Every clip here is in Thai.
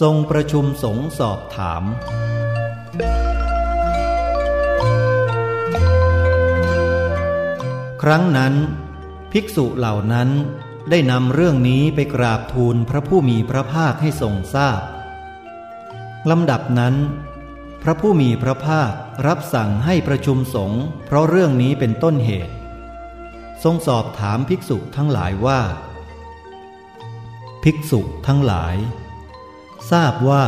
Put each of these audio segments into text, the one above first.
ทรงประชุมสงสอบถาม ครั้งนั้น ภิกษุเหล่านั้นได้นำเรื่องนี้ไปกราบทูลพระผู้มีพระภาคให้ทรงทราบลำดับนั้น พระผู้มีพระภาครับสั่งให้ประชุมสงฆ์เพราะเรื่องนี้เป็นต้นเหตุ ทรงสอบถามภิกษุทั้งหลายว่า ภิกษุทั้งหลาย ทราบว่า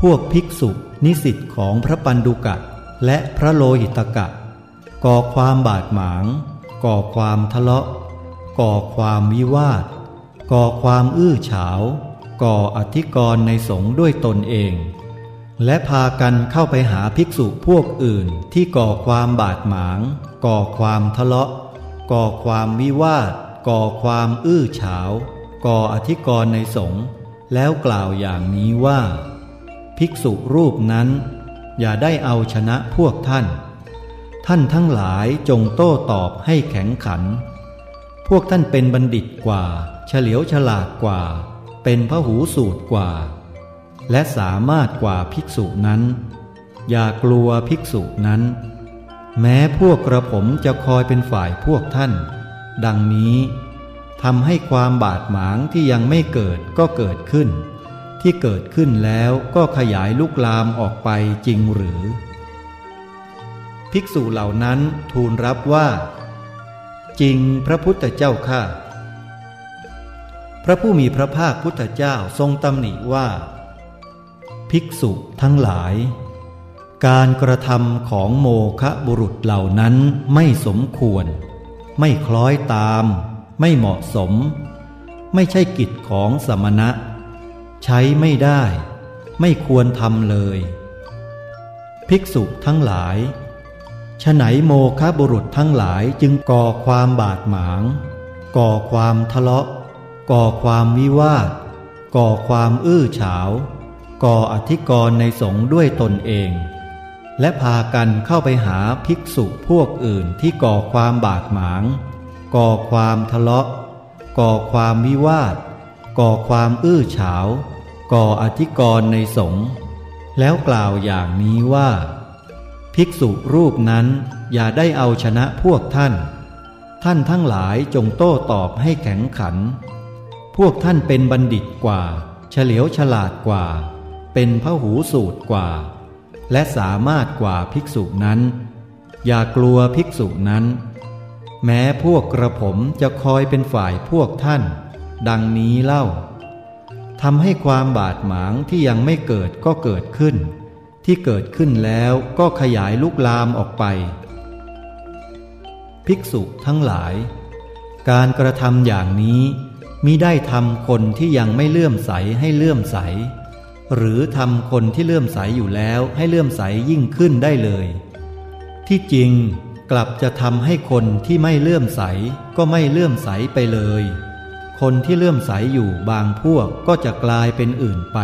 พวกภิกษุนิสิตของพระปันดุกะและพระโลหิตกะ ก่อความบาดหมาง ก่อความทะเลาะ ก่อความวิวาท ก่อความอื้อฉาว ก่ออธิกรณ์ในสงฆ์ด้วยตนเอง และพากันเข้าไปหาภิกษุพวกอื่นที่ก่อความบาดหมาง ก่อความทะเลาะ ก่อความวิวาท ก่อความอื้อฉาว ก่ออธิกรณ์ในสงฆ์ แล้วกล่าวอย่างนี้ว่า ภิกษุรูปนั้น อย่าได้เอาชนะพวกท่าน ท่านทั้งหลายจงโต้ตอบให้แข็งขัน พวกท่านเป็นบัณฑิตกว่า เฉลียวฉลาดกว่า เป็นพระหูสูตรกว่า และสามารถกว่าภิกษุนั้น อย่ากลัวภิกษุนั้น แม้พวกกระผมจะคอยเป็นฝ่ายพวกท่าน ดังนี้ ทำให้ความบาดหมางที่ยังไม่เกิดก็เกิดขึ้น ที่เกิดขึ้นแล้วก็ขยายลุกลามออกไปจริงหรือ ภิกษุเหล่านั้นทูลรับว่า จริงพระพุทธเจ้าข้าพระผู้มีพระภาคพุทธเจ้าทรงตำหนิว่า ภิกษุทั้งหลาย การกระทำของโมคะบุรุษเหล่านั้นไม่สมควร ไม่คล้อยตาม ไม่เหมาะสม ไม่ใช่กิจของสมณะ ใช้ไม่ได้ ไม่ควรทำเลย ภิกษุทั้งหลายฉไหนโมคะบุรุษทั้งหลายจึงก่อความบาดหมาง ก่อความทะเลาะ ก่อความวิวาท ก่อความอื้อฉาว ก่ออธิกรณ์ในสงฆ์ด้วยตนเอง และพากันเข้าไปหาภิกษุพวกอื่นที่ก่อความบาดหมาง ก่อความทะเลาะ ก่อความวิวาท ก่อความอื้อฉาว ก่ออธิกรณ์ในสงฆ์แล้วกล่าวอย่างนี้ว่า ภิกษุรูปนั้นอย่าได้เอาชนะพวกท่าน ท่านทั้งหลายจงโต้ตอบให้แข็งขัน พวกท่านเป็นบัณฑิตกว่า เฉลียวฉลาดกว่า เป็นพระหูสูตรกว่า และสามารถกว่าภิกษุนั้น อย่ากลัวภิกษุนั้น แม้พวกกระผมจะคอยเป็นฝ่ายพวกท่าน ดังนี้เล่าทำให้ความบาดหมางที่ยังไม่เกิดก็เกิดขึ้น ที่เกิดขึ้นแล้วก็ขยายลุกลามออกไป ภิกษุทั้งหลาย การกระทำอย่างนี้มิได้ทำคนที่ยังไม่เลื่อมใสให้เลื่อมใส หรือทำคนที่เลื่อมใสอยู่แล้วให้เลื่อมใสยิ่งขึ้นได้เลย ที่จริง กลับจะทำให้คนที่ไม่เลื่อมใสก็ไม่เลื่อมใสไปเลย คนที่เลื่อมใสอยู่บางพวกก็จะกลายเป็นอื่นไป